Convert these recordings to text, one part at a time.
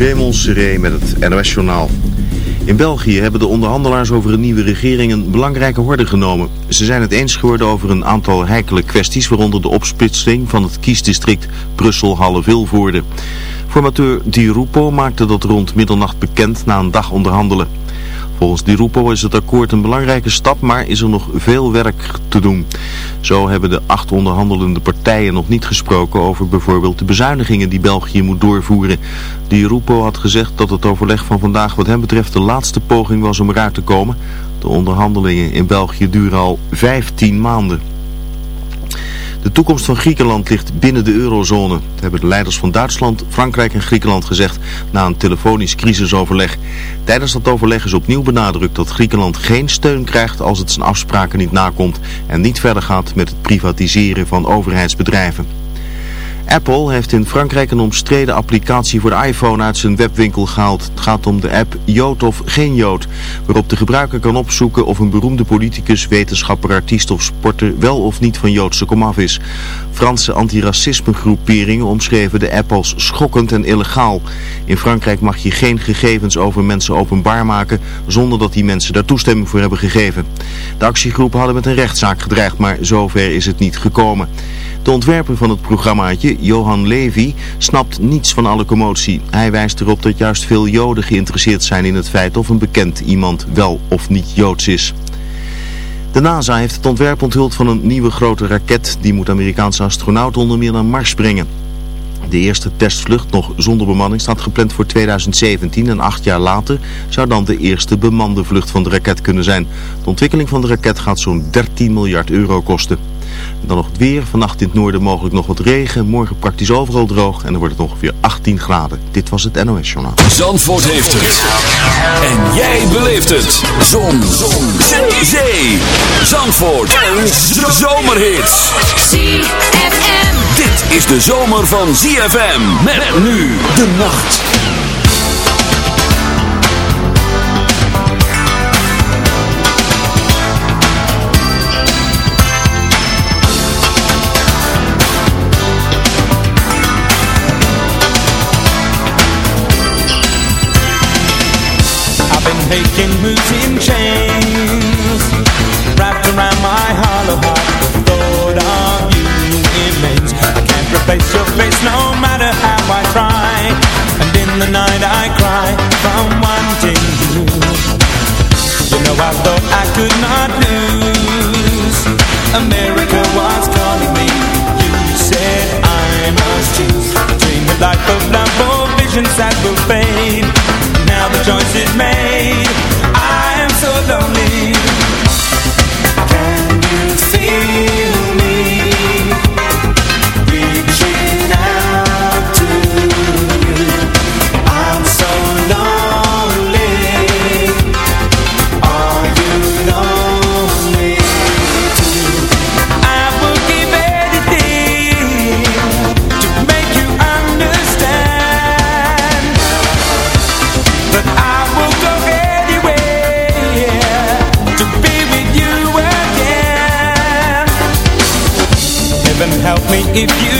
Raymond Seré met het NOS Journaal. In België hebben de onderhandelaars over een nieuwe regering een belangrijke horde genomen. Ze zijn het eens geworden over een aantal heikele kwesties, waaronder de opsplitsing van het kiesdistrict Brussel-Halle-Vilvoorde. Formateur Di Rupo maakte dat rond middernacht bekend na een dag onderhandelen. Volgens Di Rupo is het akkoord een belangrijke stap, maar is er nog veel werk te doen. Zo hebben de acht onderhandelende partijen nog niet gesproken over bijvoorbeeld de bezuinigingen die België moet doorvoeren. Di Rupo had gezegd dat het overleg van vandaag wat hem betreft de laatste poging was om eruit te komen. De onderhandelingen in België duren al 15 maanden. De toekomst van Griekenland ligt binnen de eurozone. Dat hebben de leiders van Duitsland, Frankrijk en Griekenland gezegd na een telefonisch crisisoverleg. Tijdens dat overleg is opnieuw benadrukt dat Griekenland geen steun krijgt als het zijn afspraken niet nakomt en niet verder gaat met het privatiseren van overheidsbedrijven. Apple heeft in Frankrijk een omstreden applicatie voor de iPhone uit zijn webwinkel gehaald. Het gaat om de app Jood of Geen Jood, waarop de gebruiker kan opzoeken of een beroemde politicus, wetenschapper, artiest of sporter wel of niet van Joodse komaf is. Franse antiracismegroeperingen omschreven de app als schokkend en illegaal. In Frankrijk mag je geen gegevens over mensen openbaar maken zonder dat die mensen daar toestemming voor hebben gegeven. De actiegroepen hadden met een rechtszaak gedreigd, maar zover is het niet gekomen. De ontwerper van het programmaatje, Johan Levy, snapt niets van alle commotie. Hij wijst erop dat juist veel Joden geïnteresseerd zijn in het feit of een bekend iemand wel of niet Joods is. De NASA heeft het ontwerp onthuld van een nieuwe grote raket. Die moet Amerikaanse astronauten onder meer naar Mars brengen. De eerste testvlucht, nog zonder bemanning, staat gepland voor 2017 en acht jaar later zou dan de eerste bemande vlucht van de raket kunnen zijn. De ontwikkeling van de raket gaat zo'n 13 miljard euro kosten. Dan nog het weer. Vannacht in het noorden mogelijk nog wat regen. Morgen praktisch overal droog. En dan wordt het ongeveer 18 graden. Dit was het NOS Journaal. Zandvoort heeft het. En jij beleeft het. Zon. Zon. Zee. Zee. Zandvoort. En zomerhits. ZFM. Dit is de zomer van ZFM. Met nu de nacht. Taking moves in chains Wrapped around my hollow heart. The thought of you remains I can't replace your face no matter if you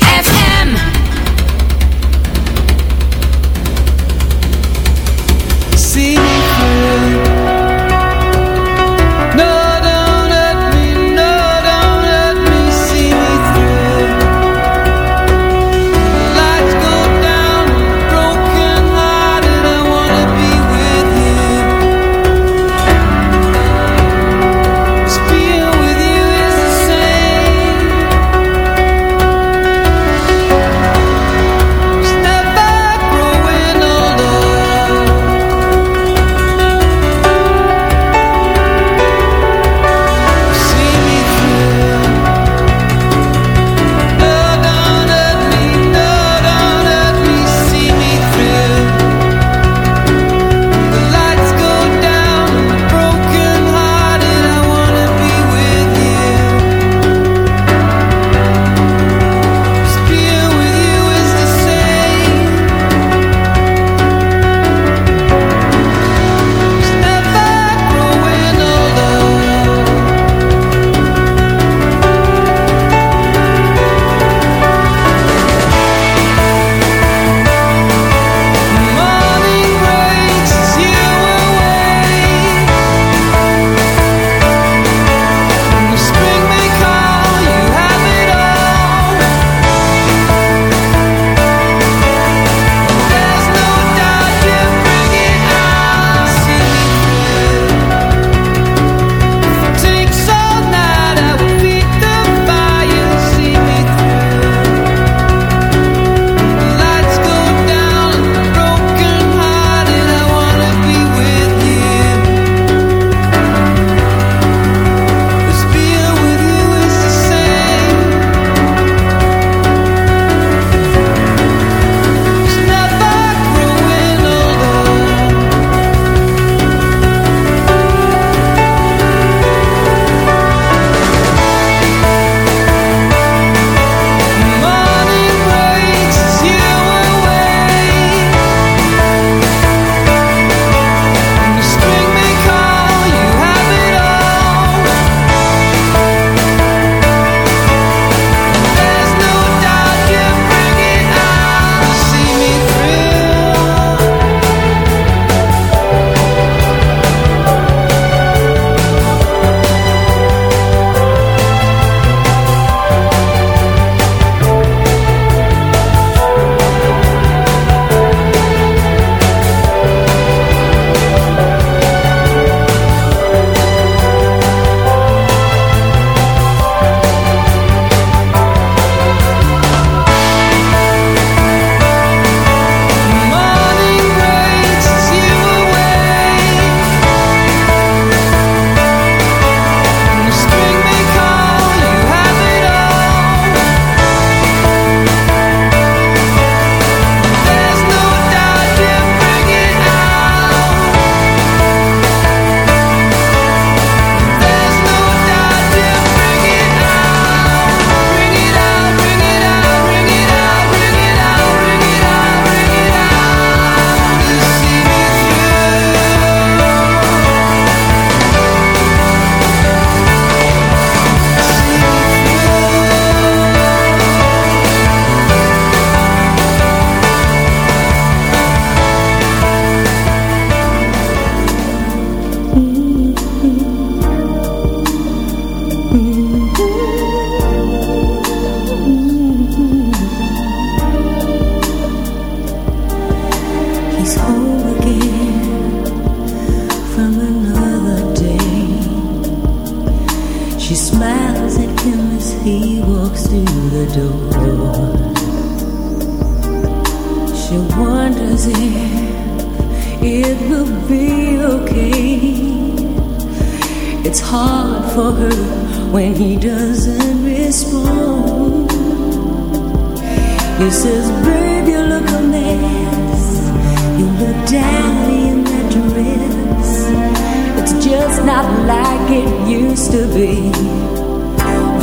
used to be.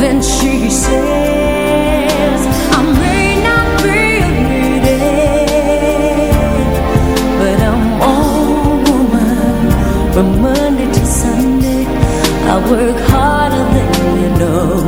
Then she says, I may not be a but I'm all woman. From Monday to Sunday, I work harder than you know.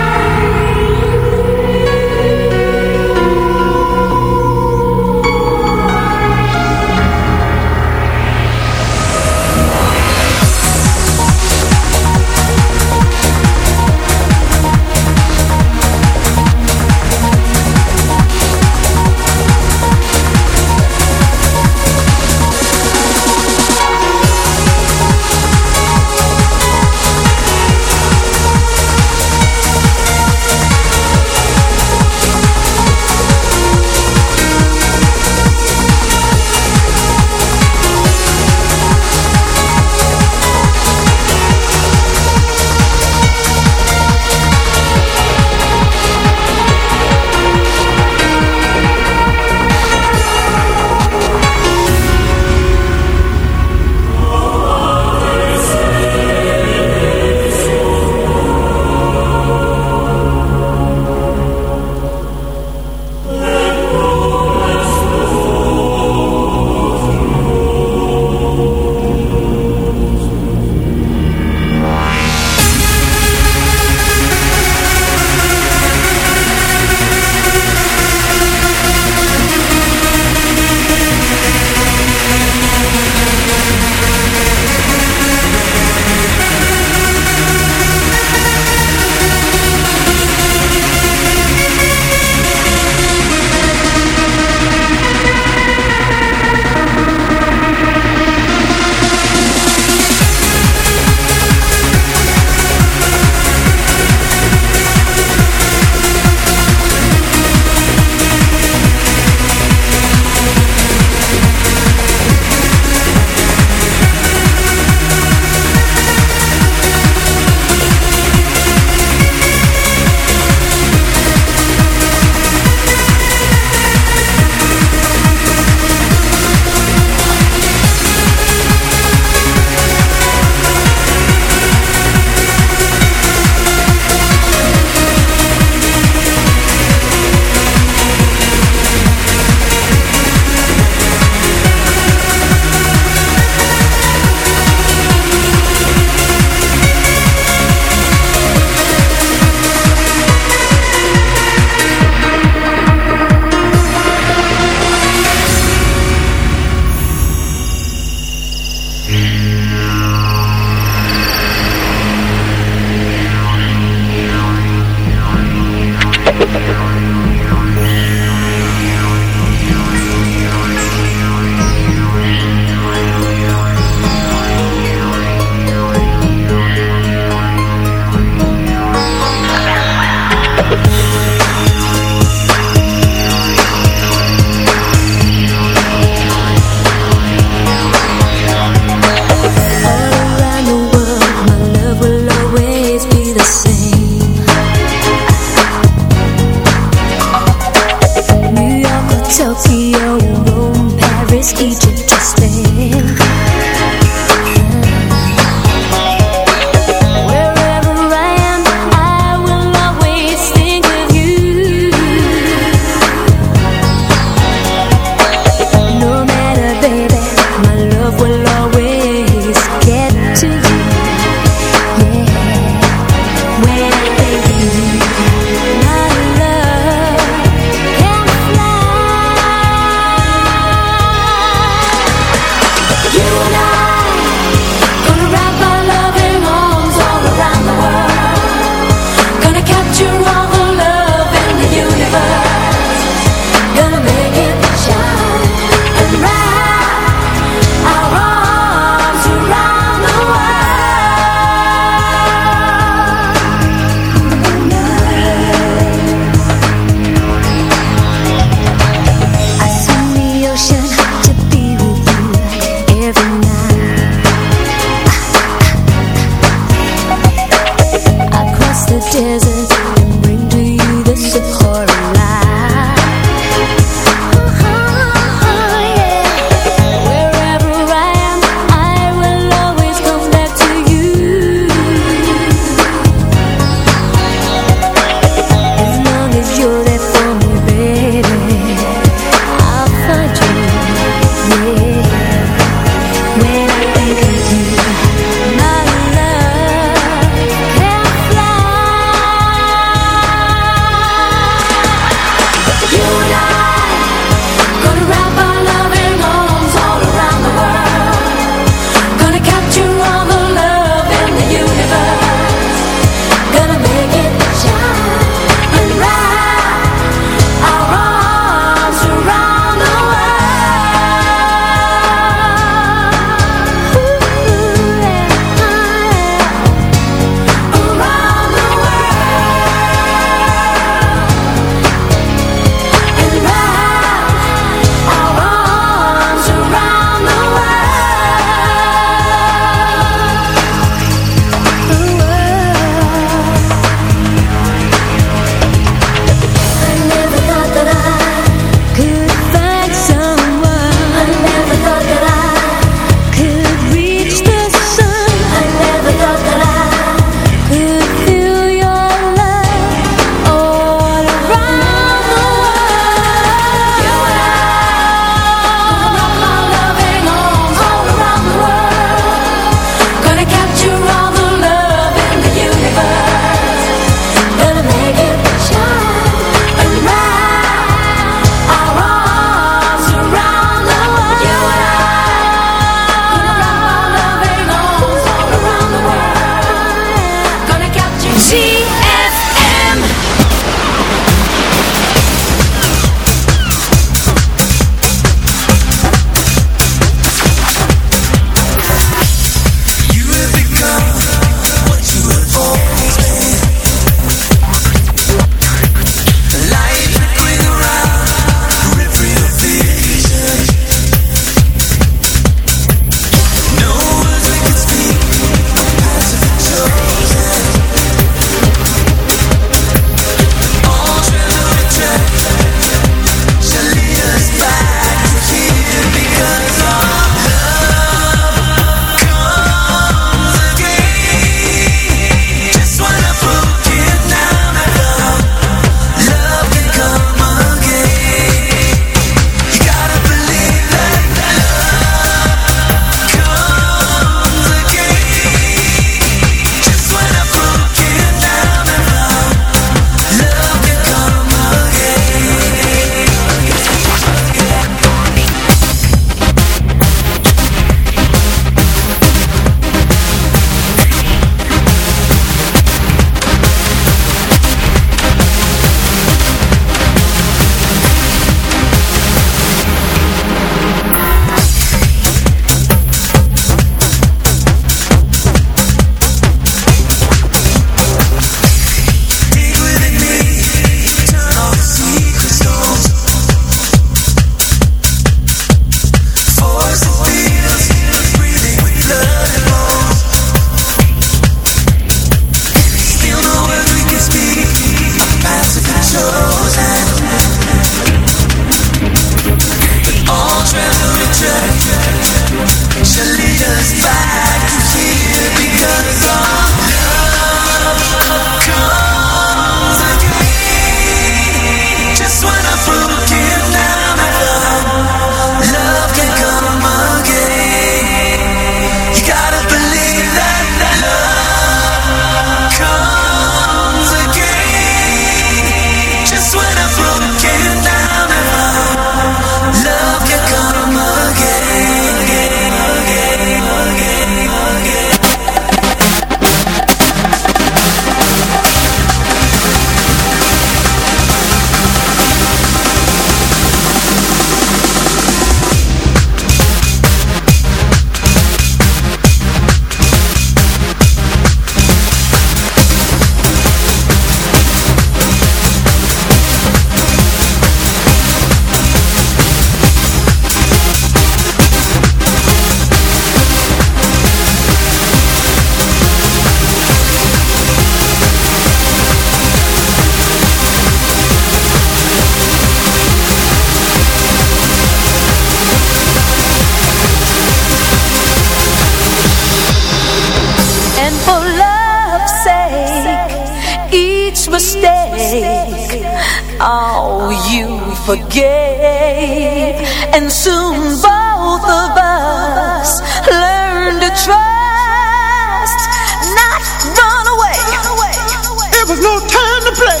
no time to play.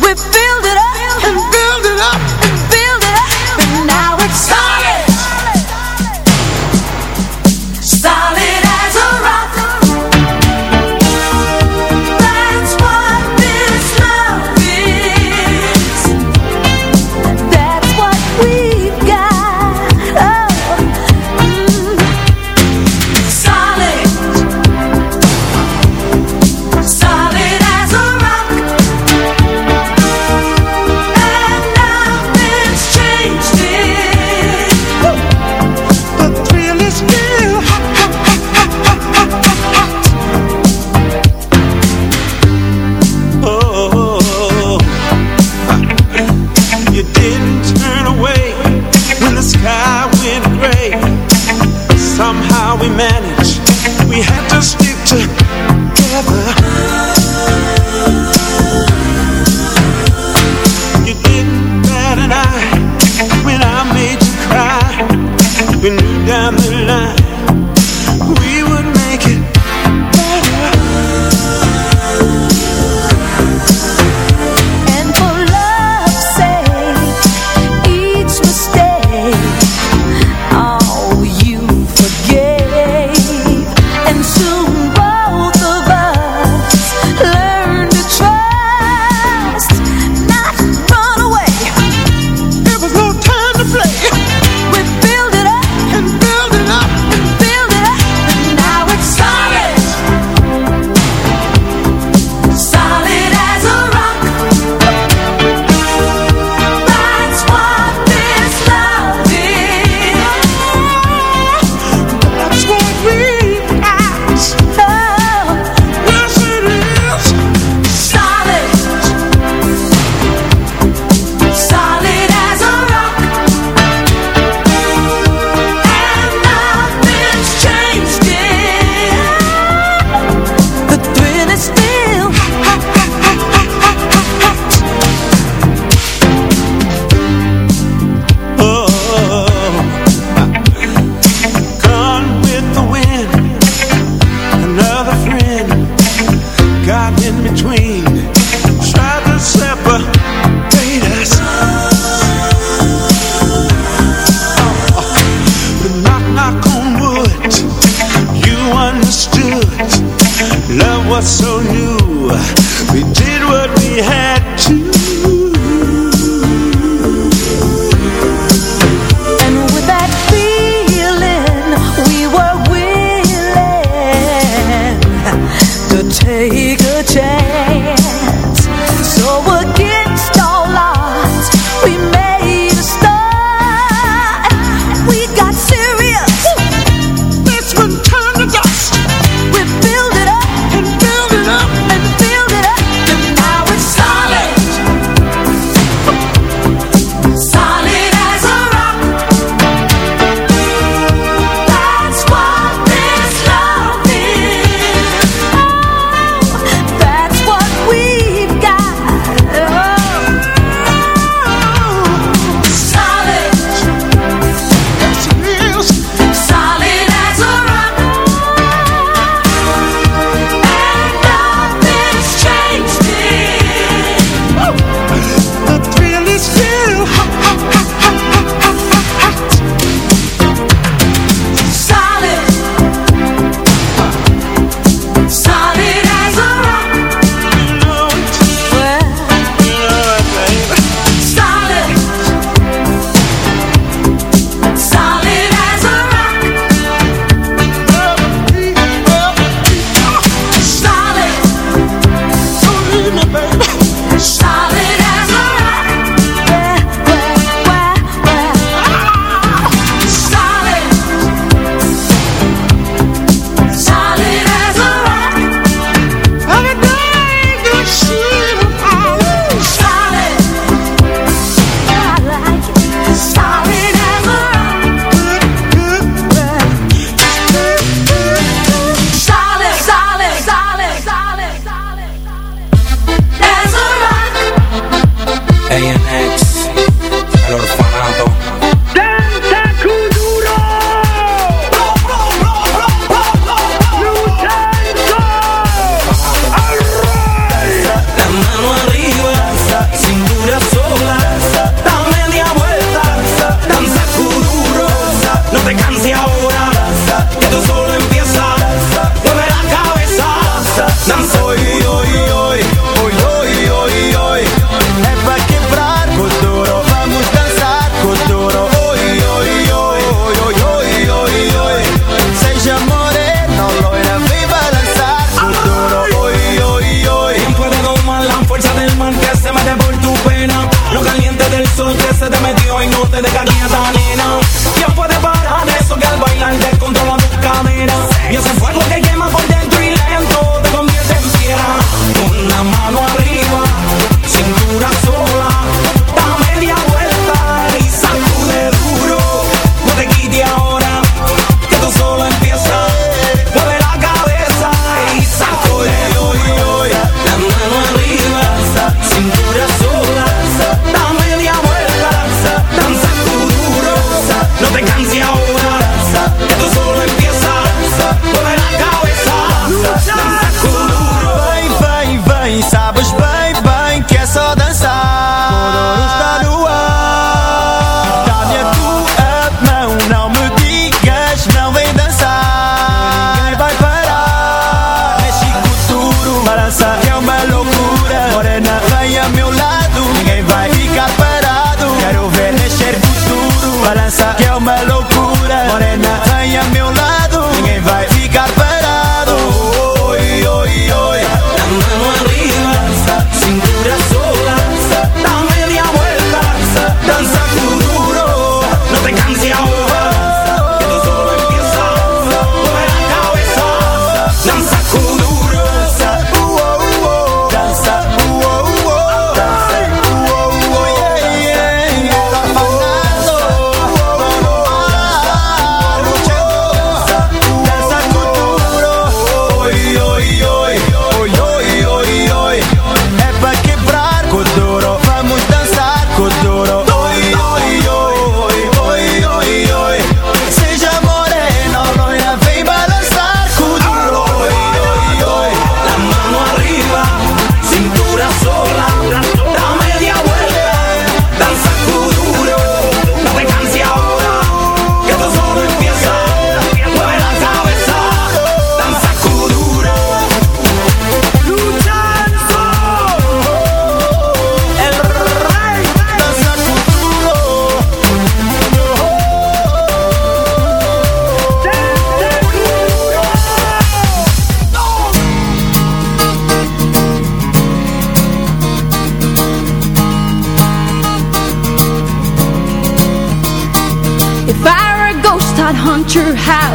We build it up.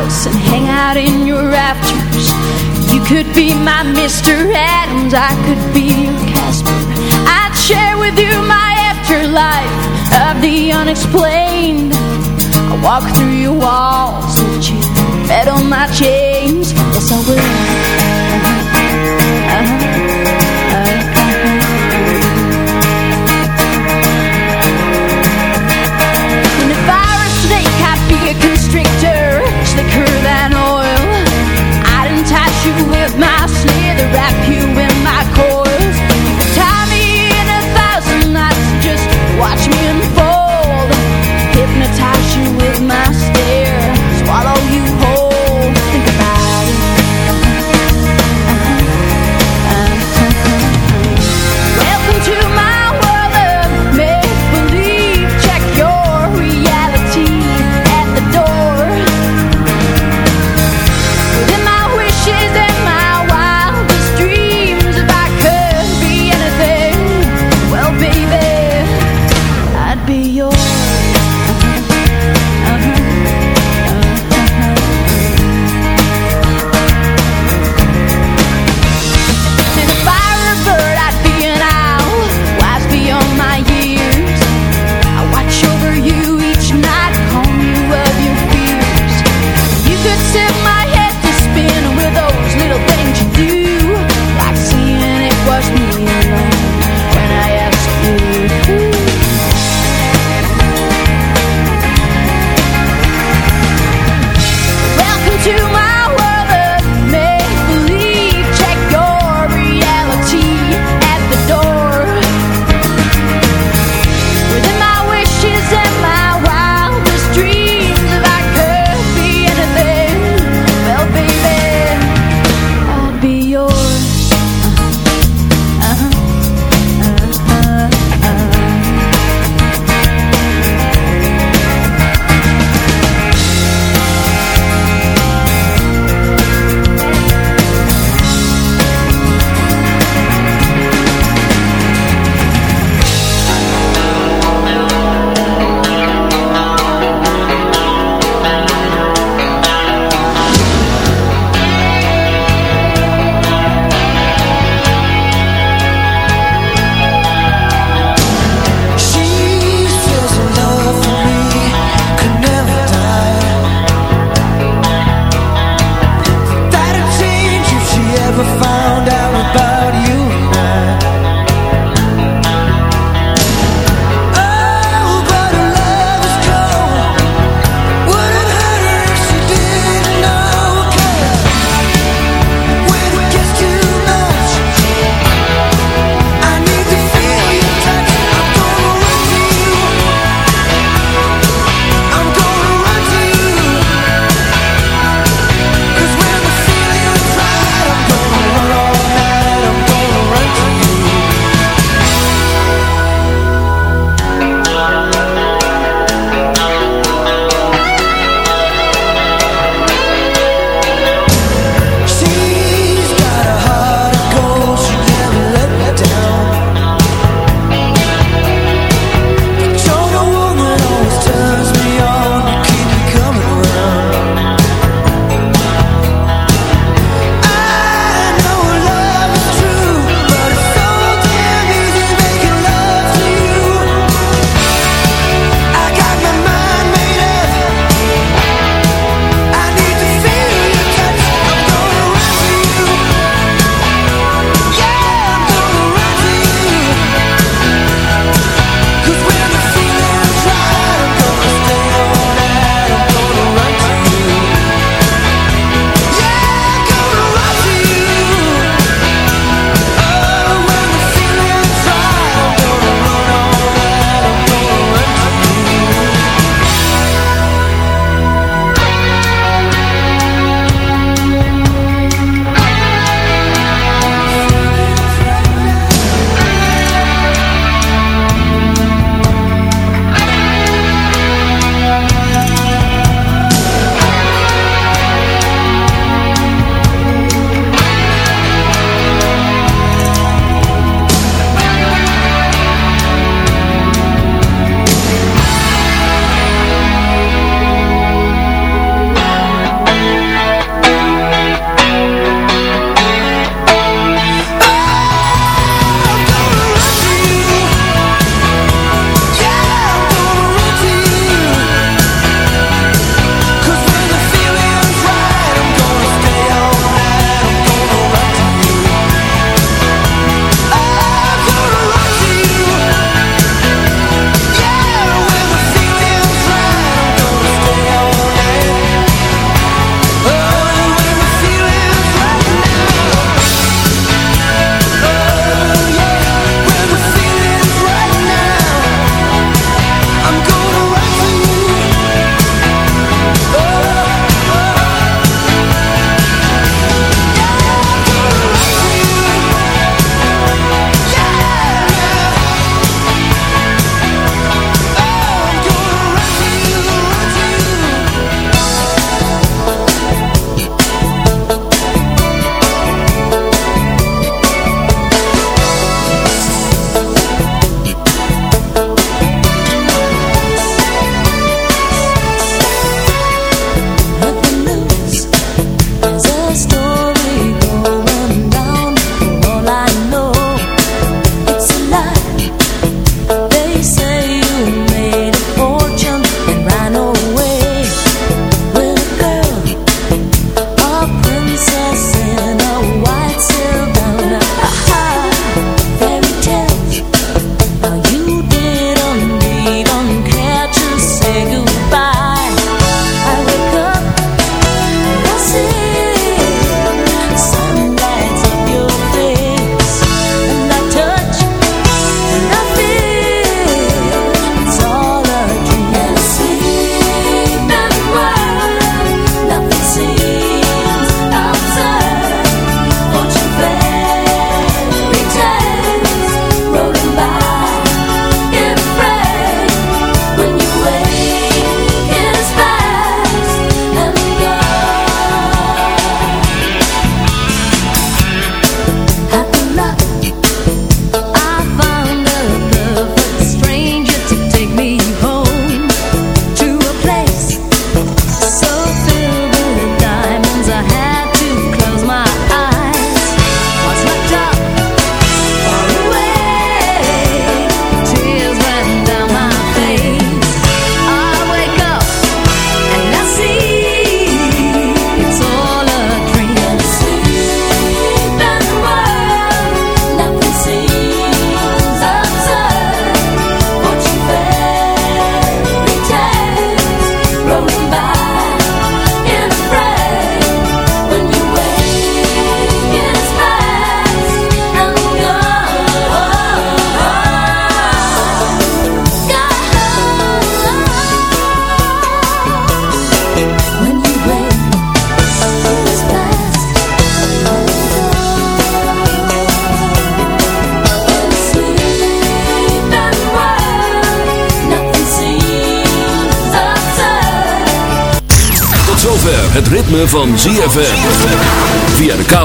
house and hang out in your rafters. You could be my Mr. Adams, I could be your Casper. I'd share with you my afterlife of the unexplained. I walk through your walls but you metal on my chains Yes, I will.